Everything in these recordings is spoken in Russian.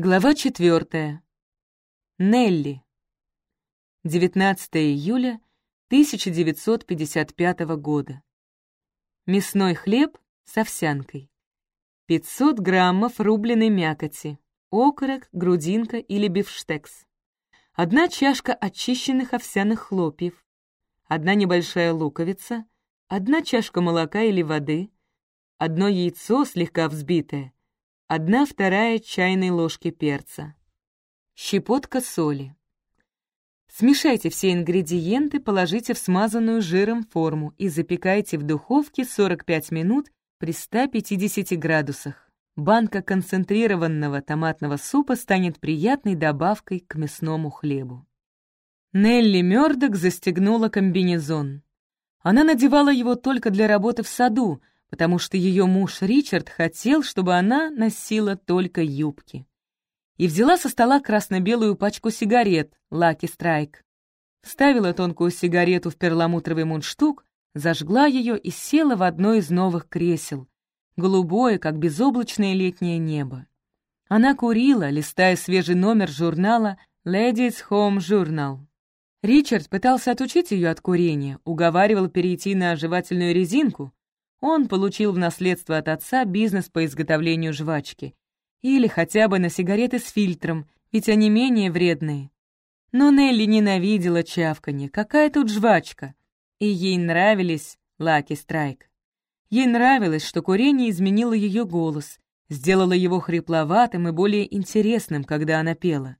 Глава четвертая. Нелли. 19 июля 1955 года. Мясной хлеб с овсянкой. 500 граммов рубленой мякоти, окорок, грудинка или бифштекс. Одна чашка очищенных овсяных хлопьев, одна небольшая луковица, одна чашка молока или воды, одно яйцо слегка взбитое, одна вторая чайной ложки перца, щепотка соли. Смешайте все ингредиенты, положите в смазанную жиром форму и запекайте в духовке 45 минут при 150 градусах. Банка концентрированного томатного супа станет приятной добавкой к мясному хлебу. Нелли Мёрдок застегнула комбинезон. Она надевала его только для работы в саду, потому что ее муж Ричард хотел, чтобы она носила только юбки. И взяла со стола красно-белую пачку сигарет «Лаки Страйк». Вставила тонкую сигарету в перламутровый мундштук, зажгла ее и села в одно из новых кресел, голубое, как безоблачное летнее небо. Она курила, листая свежий номер журнала «Ladies Home Journal». Ричард пытался отучить ее от курения, уговаривал перейти на жевательную резинку, он получил в наследство от отца бизнес по изготовлению жвачки. Или хотя бы на сигареты с фильтром, ведь они менее вредные. Но Нелли ненавидела чавканье. Какая тут жвачка? И ей нравились Лаки Страйк. Ей нравилось, что курение изменило ее голос, сделало его хрипловатым и более интересным, когда она пела.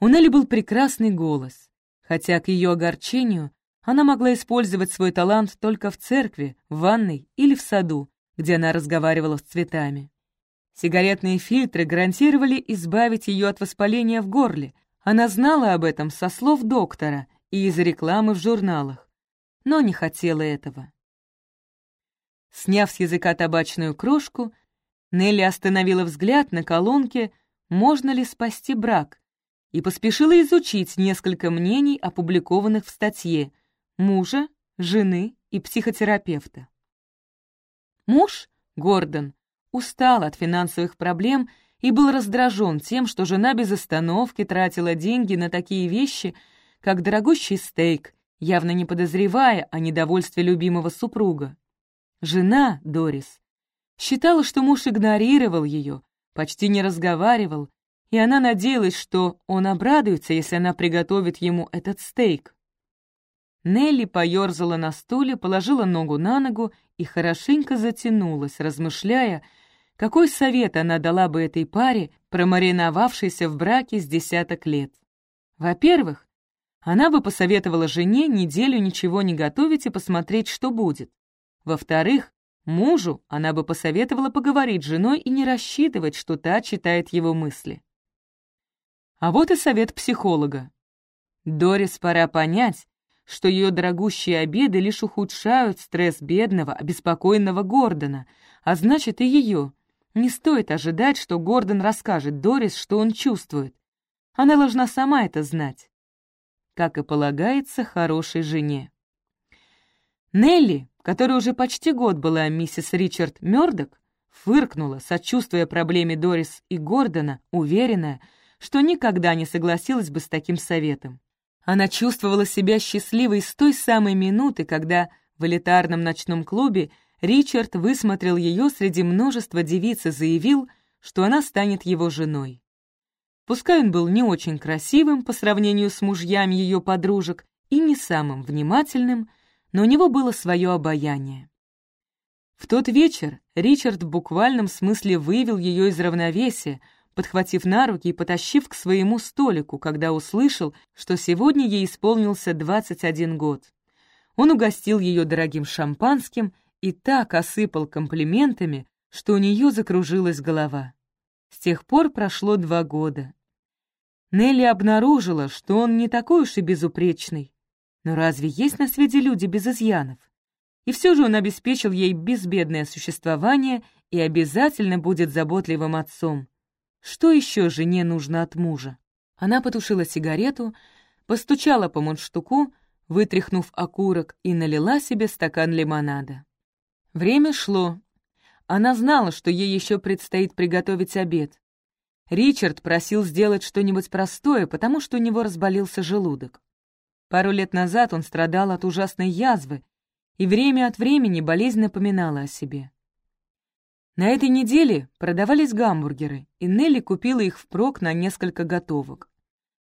У Нелли был прекрасный голос, хотя к ее огорчению она могла использовать свой талант только в церкви, в ванной или в саду, где она разговаривала с цветами. Сигаретные фильтры гарантировали избавить ее от воспаления в горле. Она знала об этом со слов доктора и из рекламы в журналах, но не хотела этого. Сняв с языка табачную крошку, Нелли остановила взгляд на колонке «Можно ли спасти брак?» и поспешила изучить несколько мнений, опубликованных в статье, мужа, жены и психотерапевта. Муж, Гордон, устал от финансовых проблем и был раздражен тем, что жена без остановки тратила деньги на такие вещи, как дорогущий стейк, явно не подозревая о недовольстве любимого супруга. Жена, Дорис, считала, что муж игнорировал ее, почти не разговаривал, и она надеялась, что он обрадуется, если она приготовит ему этот стейк. Нелли поёрзала на стуле, положила ногу на ногу и хорошенько затянулась, размышляя, какой совет она дала бы этой паре, промариновавшейся в браке с десяток лет. Во-первых, она бы посоветовала жене неделю ничего не готовить и посмотреть, что будет. Во-вторых, мужу она бы посоветовала поговорить с женой и не рассчитывать, что та читает его мысли. А вот и совет психолога. Дорис пора понять, что ее дорогущие обеды лишь ухудшают стресс бедного, обеспокоенного Гордона, а значит и ее. Не стоит ожидать, что Гордон расскажет Дорис, что он чувствует. Она должна сама это знать. Как и полагается хорошей жене. Нелли, которая уже почти год была миссис Ричард Мёрдок, фыркнула, сочувствуя проблеме Дорис и Гордона, уверенная, что никогда не согласилась бы с таким советом. Она чувствовала себя счастливой с той самой минуты, когда в элитарном ночном клубе Ричард высмотрел ее среди множества девиц и заявил, что она станет его женой. Пускай он был не очень красивым по сравнению с мужьями ее подружек и не самым внимательным, но у него было свое обаяние. В тот вечер Ричард в буквальном смысле вывел ее из равновесия, подхватив на руки и потащив к своему столику, когда услышал, что сегодня ей исполнился 21 год. Он угостил ее дорогим шампанским и так осыпал комплиментами, что у нее закружилась голова. С тех пор прошло два года. Нелли обнаружила, что он не такой уж и безупречный. Но разве есть на свете люди без изъянов? И все же он обеспечил ей безбедное существование и обязательно будет заботливым отцом. Что еще жене нужно от мужа? Она потушила сигарету, постучала по мундштуку, вытряхнув окурок, и налила себе стакан лимонада. Время шло. Она знала, что ей еще предстоит приготовить обед. Ричард просил сделать что-нибудь простое, потому что у него разболелся желудок. Пару лет назад он страдал от ужасной язвы, и время от времени болезнь напоминала о себе. На этой неделе продавались гамбургеры, и Нелли купила их впрок на несколько готовок.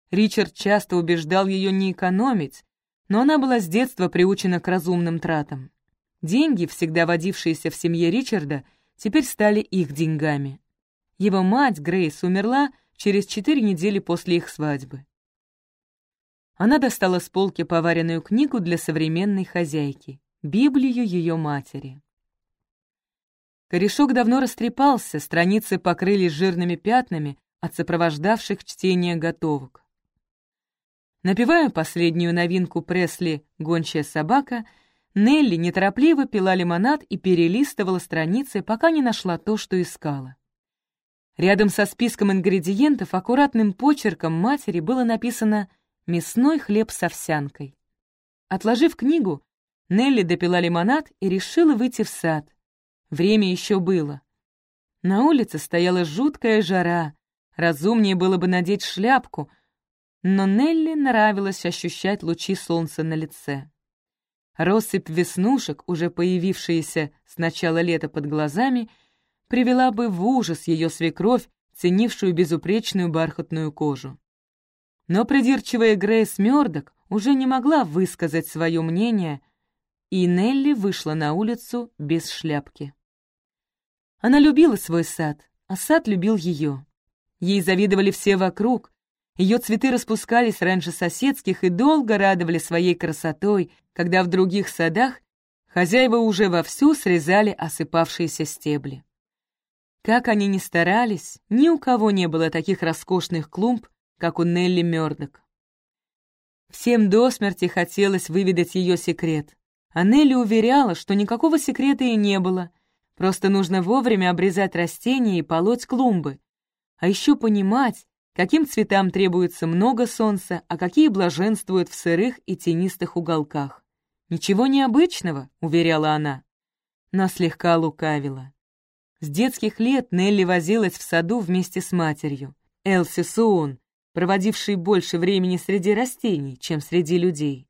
Ричард часто убеждал ее не экономить, но она была с детства приучена к разумным тратам. Деньги, всегда водившиеся в семье Ричарда, теперь стали их деньгами. Его мать, Грейс, умерла через четыре недели после их свадьбы. Она достала с полки поваренную книгу для современной хозяйки, Библию ее матери. Корешок давно растрепался, страницы покрылись жирными пятнами от сопровождавших чтение готовок. Напевая последнюю новинку Пресли «Гончая собака», Нелли неторопливо пила лимонад и перелистывала страницы, пока не нашла то, что искала. Рядом со списком ингредиентов аккуратным почерком матери было написано «Мясной хлеб с овсянкой». Отложив книгу, Нелли допила лимонад и решила выйти в сад. Время еще было. На улице стояла жуткая жара, разумнее было бы надеть шляпку, но Нелли нравилось ощущать лучи солнца на лице. Россыпь веснушек, уже появившаяся с начала лета под глазами, привела бы в ужас ее свекровь, ценившую безупречную бархатную кожу. Но придирчивая Грейс Мёрдок уже не могла высказать свое мнение, и Нелли вышла на улицу без шляпки. Она любила свой сад, а сад любил ее. Ей завидовали все вокруг, ее цветы распускались раньше соседских и долго радовали своей красотой, когда в других садах хозяева уже вовсю срезали осыпавшиеся стебли. Как они ни старались, ни у кого не было таких роскошных клумб, как у Нелли Мёрдок. Всем до смерти хотелось выведать ее секрет, а Нелли уверяла, что никакого секрета и не было, просто нужно вовремя обрезать растения и полоть клумбы, а еще понимать, каким цветам требуется много солнца, а какие блаженствуют в сырых и тенистых уголках. «Ничего необычного», — уверяла она, но слегка лукавила. С детских лет Нелли возилась в саду вместе с матерью, Элси Суон, проводившей больше времени среди растений, чем среди людей.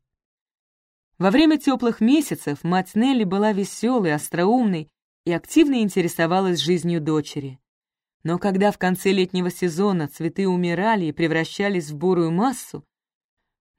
Во время теплых месяцев мать Нелли была веселой, остроумной и активно интересовалась жизнью дочери. Но когда в конце летнего сезона цветы умирали и превращались в бурую массу,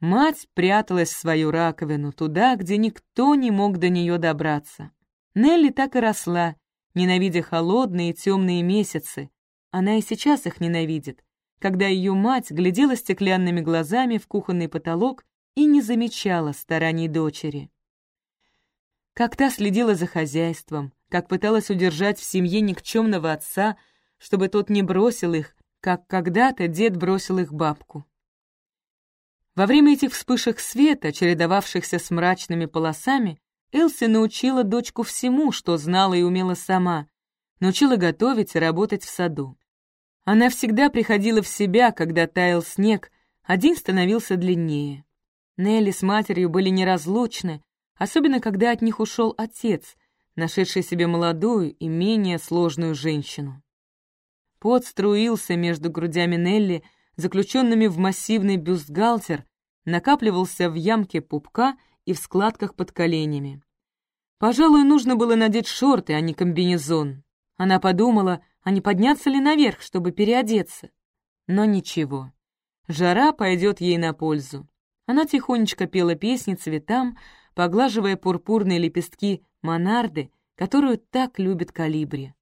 мать пряталась в свою раковину, туда, где никто не мог до нее добраться. Нелли так и росла, ненавидя холодные и темные месяцы. Она и сейчас их ненавидит, когда ее мать глядела стеклянными глазами в кухонный потолок и не замечала стараний дочери. Как та следила за хозяйством, как пыталась удержать в семье никчемного отца — чтобы тот не бросил их, как когда-то дед бросил их бабку. Во время этих вспышек света, чередовавшихся с мрачными полосами, Элси научила дочку всему, что знала и умела сама, научила готовить и работать в саду. Она всегда приходила в себя, когда таял снег, а день становился длиннее. Нелли с матерью были неразлучны, особенно когда от них ушел отец, нашедший себе молодую и менее сложную женщину. Пот струился между грудями Нелли, заключенными в массивный бюстгальтер, накапливался в ямке пупка и в складках под коленями. Пожалуй, нужно было надеть шорты, а не комбинезон. Она подумала, а не подняться ли наверх, чтобы переодеться. Но ничего. Жара пойдет ей на пользу. Она тихонечко пела песни цветам, поглаживая пурпурные лепестки монарды, которую так любит калибри.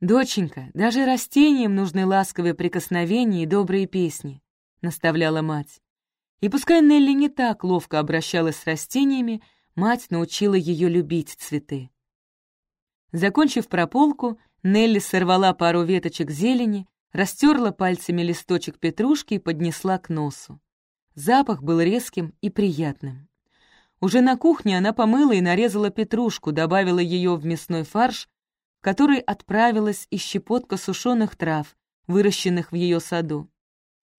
«Доченька, даже растениям нужны ласковые прикосновения и добрые песни», — наставляла мать. И пускай Нелли не так ловко обращалась с растениями, мать научила ее любить цветы. Закончив прополку, Нелли сорвала пару веточек зелени, растерла пальцами листочек петрушки и поднесла к носу. Запах был резким и приятным. Уже на кухне она помыла и нарезала петрушку, добавила ее в мясной фарш, которой отправилась и щепотка сушеных трав, выращенных в ее саду.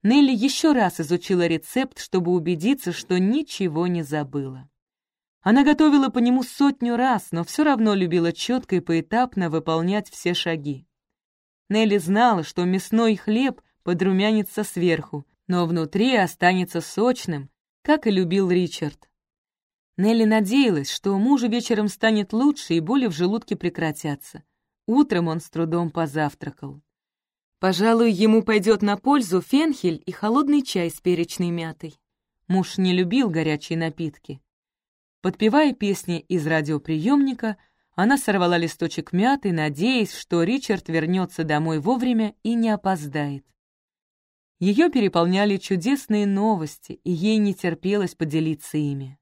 Нелли еще раз изучила рецепт, чтобы убедиться, что ничего не забыла. Она готовила по нему сотню раз, но все равно любила четко и поэтапно выполнять все шаги. Нелли знала, что мясной хлеб подрумянится сверху, но внутри останется сочным, как и любил Ричард. Нелли надеялась, что мужу вечером станет лучше и боли в желудке прекратятся. Утром он с трудом позавтракал. Пожалуй, ему пойдет на пользу фенхель и холодный чай с перечной мятой. Муж не любил горячие напитки. Подпевая песни из радиоприемника, она сорвала листочек мяты, надеясь, что Ричард вернется домой вовремя и не опоздает. Ее переполняли чудесные новости, и ей не терпелось поделиться ими.